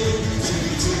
to